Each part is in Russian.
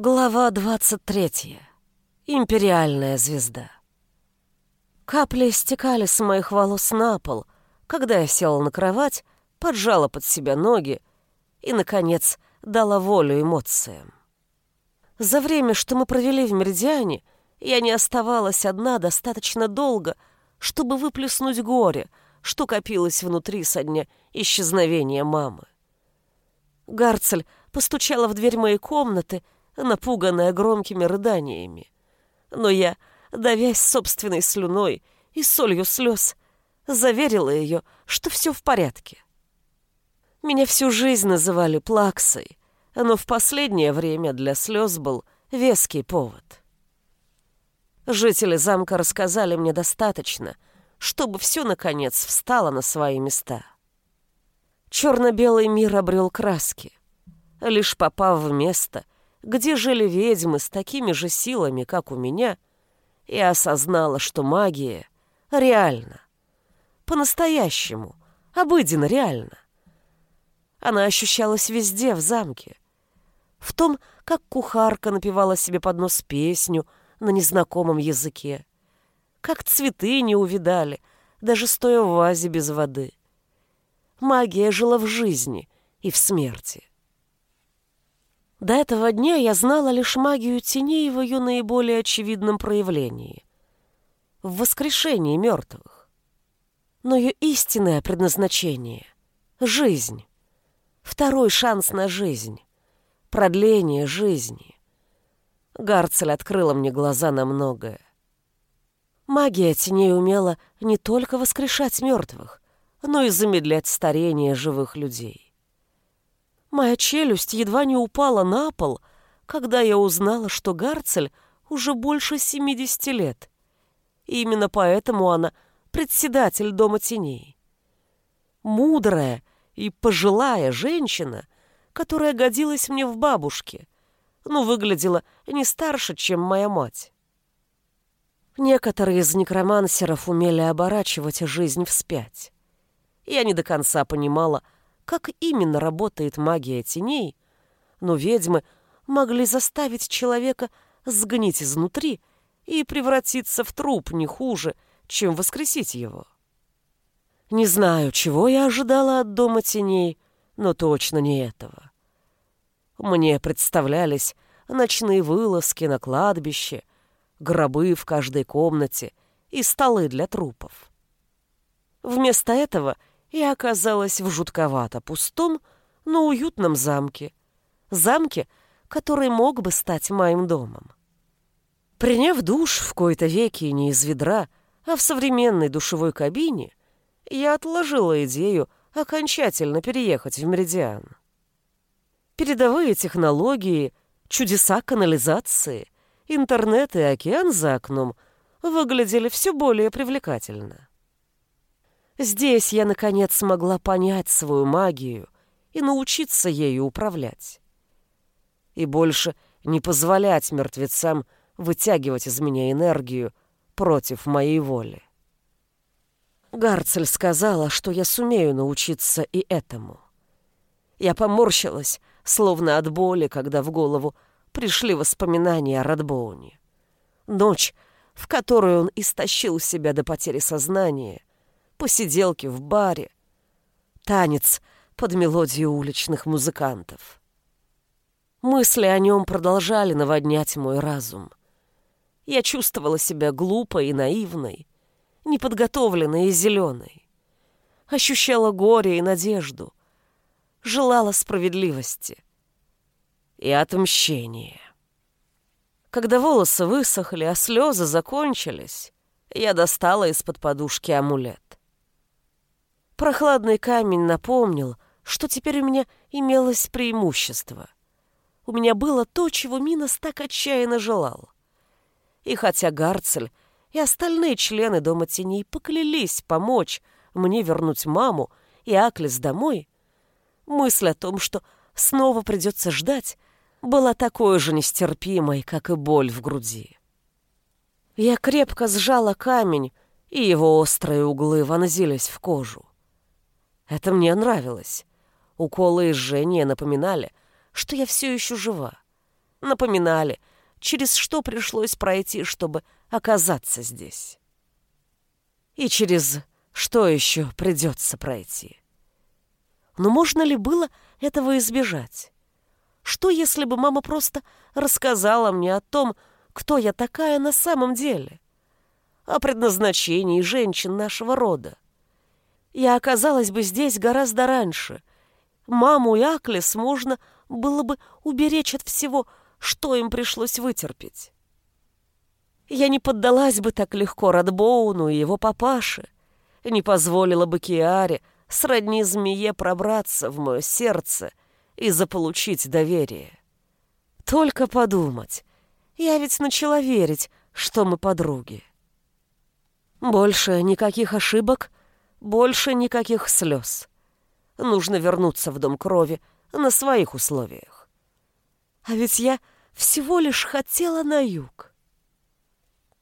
Глава 23. Империальная звезда. Капли стекали с моих волос на пол, когда я села на кровать, поджала под себя ноги и, наконец, дала волю эмоциям. За время, что мы провели в Меридиане, я не оставалась одна достаточно долго, чтобы выплеснуть горе, что копилось внутри со дня исчезновения мамы. Гарцель постучала в дверь моей комнаты — напуганная громкими рыданиями. Но я, давясь собственной слюной и солью слез, заверила ее, что все в порядке. Меня всю жизнь называли плаксой, но в последнее время для слез был веский повод. Жители замка рассказали мне достаточно, чтобы все, наконец, встало на свои места. Черно-белый мир обрел краски. Лишь попав в место — где жили ведьмы с такими же силами, как у меня, я осознала, что магия реальна. По-настоящему, обыденно реально. Она ощущалась везде в замке. В том, как кухарка напевала себе под нос песню на незнакомом языке. Как цветы не увидали, даже стоя в вазе без воды. Магия жила в жизни и в смерти. До этого дня я знала лишь магию теней в ее наиболее очевидном проявлении — в воскрешении мертвых. Но ее истинное предназначение — жизнь, второй шанс на жизнь, продление жизни. Гарцель открыла мне глаза на многое. Магия теней умела не только воскрешать мертвых, но и замедлять старение живых людей. Моя челюсть едва не упала на пол, когда я узнала, что Гарцель уже больше 70 лет. И именно поэтому она председатель Дома теней. Мудрая и пожилая женщина, которая годилась мне в бабушке, но выглядела не старше, чем моя мать. Некоторые из некромансеров умели оборачивать жизнь вспять. Я не до конца понимала, как именно работает магия теней, но ведьмы могли заставить человека сгнить изнутри и превратиться в труп не хуже, чем воскресить его. Не знаю, чего я ожидала от дома теней, но точно не этого. Мне представлялись ночные вылазки на кладбище, гробы в каждой комнате и столы для трупов. Вместо этого и оказалась в жутковато пустом, но уютном замке. Замке, который мог бы стать моим домом. Приняв душ в кои-то веки не из ведра, а в современной душевой кабине, я отложила идею окончательно переехать в Меридиан. Передовые технологии, чудеса канализации, интернет и океан за окном выглядели все более привлекательно. Здесь я, наконец, смогла понять свою магию и научиться ею управлять. И больше не позволять мертвецам вытягивать из меня энергию против моей воли. Гарцель сказала, что я сумею научиться и этому. Я поморщилась, словно от боли, когда в голову пришли воспоминания о Радбоуне. Ночь, в которую он истощил себя до потери сознания, посиделки в баре, танец под мелодию уличных музыкантов. Мысли о нем продолжали наводнять мой разум. Я чувствовала себя глупой и наивной, неподготовленной и зеленой. Ощущала горе и надежду, желала справедливости и отмщения. Когда волосы высохли, а слезы закончились, я достала из-под подушки амулет. Прохладный камень напомнил, что теперь у меня имелось преимущество. У меня было то, чего Минос так отчаянно желал. И хотя Гарцель и остальные члены Дома Теней поклялись помочь мне вернуть маму и Аклис домой, мысль о том, что снова придется ждать, была такой же нестерпимой, как и боль в груди. Я крепко сжала камень, и его острые углы вонзились в кожу. Это мне нравилось. Уколы и жжения напоминали, что я все еще жива. напоминали, через что пришлось пройти, чтобы оказаться здесь. И через что еще придется пройти. Но можно ли было этого избежать? Что, если бы мама просто рассказала мне о том, кто я такая на самом деле? О предназначении женщин нашего рода? Я оказалась бы здесь гораздо раньше. Маму и Аклес можно было бы уберечь от всего, что им пришлось вытерпеть. Я не поддалась бы так легко Радбоуну и его папаше, не позволила бы Киаре сродни змее пробраться в мое сердце и заполучить доверие. Только подумать, я ведь начала верить, что мы подруги. Больше никаких ошибок, больше никаких слез. Нужно вернуться в Дом Крови на своих условиях. А ведь я всего лишь хотела на юг.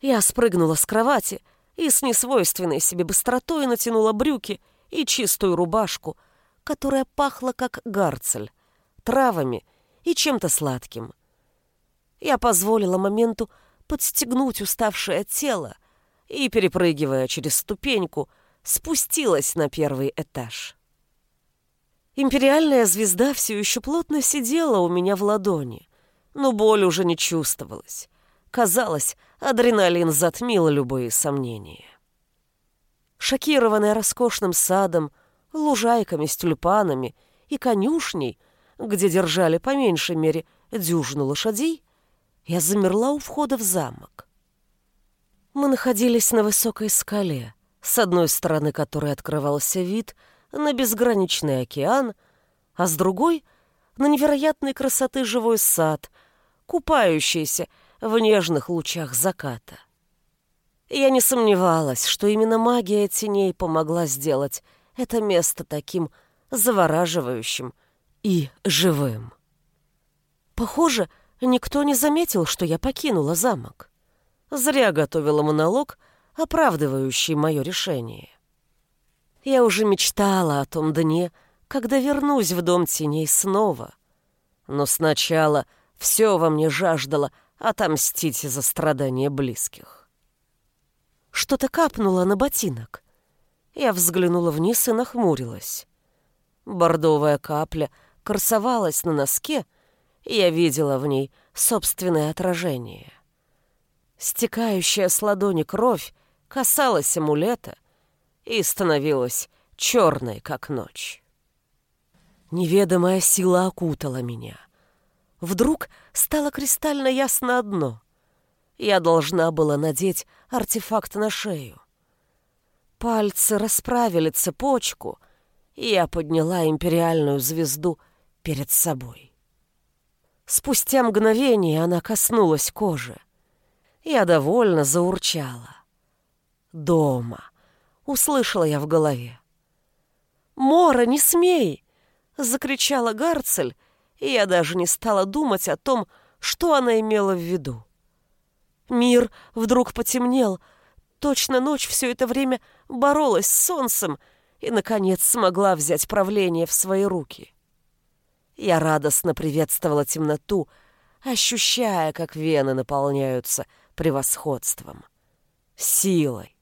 Я спрыгнула с кровати и с несвойственной себе быстротой натянула брюки и чистую рубашку, которая пахла как гарцель, травами и чем-то сладким. Я позволила моменту подстегнуть уставшее тело и, перепрыгивая через ступеньку, спустилась на первый этаж. Империальная звезда все еще плотно сидела у меня в ладони, но боль уже не чувствовалась. Казалось, адреналин затмил любые сомнения. Шокированная роскошным садом, лужайками с тюльпанами и конюшней, где держали по меньшей мере дюжину лошадей, я замерла у входа в замок. Мы находились на высокой скале, с одной стороны которой открывался вид на безграничный океан, а с другой — на невероятной красоты живой сад, купающийся в нежных лучах заката. Я не сомневалась, что именно магия теней помогла сделать это место таким завораживающим и живым. Похоже, никто не заметил, что я покинула замок. Зря готовила монолог, оправдывающий мое решение. Я уже мечтала о том дне, когда вернусь в дом теней снова. Но сначала все во мне жаждало отомстить за страдания близких. Что-то капнуло на ботинок. Я взглянула вниз и нахмурилась. Бордовая капля красовалась на носке, и я видела в ней собственное отражение. Стекающая с ладони кровь касалась амулета и становилась черной, как ночь. Неведомая сила окутала меня. Вдруг стало кристально ясно одно. Я должна была надеть артефакт на шею. Пальцы расправили цепочку, и я подняла империальную звезду перед собой. Спустя мгновение она коснулась кожи. Я довольно заурчала. «Дома!» — услышала я в голове. «Мора, не смей!» закричала Гарцель, и я даже не стала думать о том, что она имела в виду. Мир вдруг потемнел, точно ночь все это время боролась с солнцем и, наконец, смогла взять правление в свои руки. Я радостно приветствовала темноту, ощущая, как вены наполняются превосходством, силой.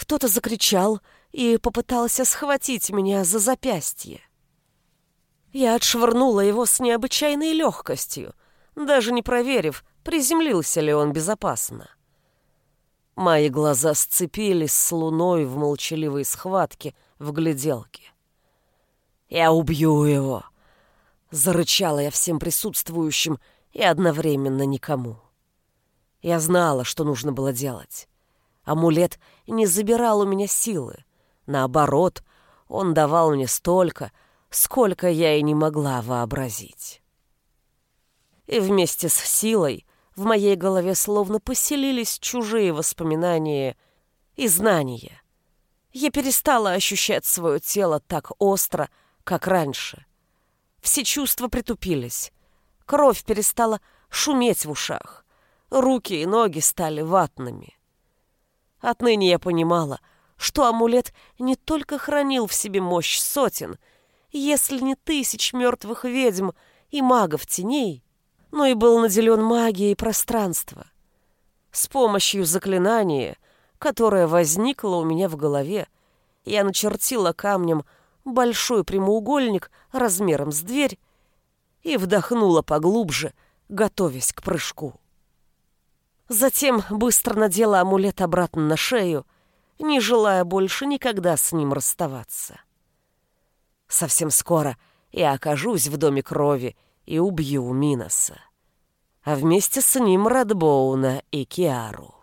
Кто-то закричал и попытался схватить меня за запястье. Я отшвырнула его с необычайной легкостью, даже не проверив, приземлился ли он безопасно. Мои глаза сцепились с луной в молчаливой схватке в гляделке. «Я убью его!» Зарычала я всем присутствующим и одновременно никому. Я знала, что нужно было делать. Амулет не забирал у меня силы. Наоборот, он давал мне столько, сколько я и не могла вообразить. И вместе с силой в моей голове словно поселились чужие воспоминания и знания. Я перестала ощущать свое тело так остро, как раньше. Все чувства притупились. Кровь перестала шуметь в ушах. Руки и ноги стали ватными. Отныне я понимала, что амулет не только хранил в себе мощь сотен — если не тысяч мертвых ведьм и магов теней, но и был наделен магией пространства. С помощью заклинания, которое возникло у меня в голове, я начертила камнем большой прямоугольник размером с дверь и вдохнула поглубже, готовясь к прыжку. Затем быстро надела амулет обратно на шею, не желая больше никогда с ним расставаться. Совсем скоро я окажусь в доме крови и убью Миноса. А вместе с ним Радбоуна и Киару.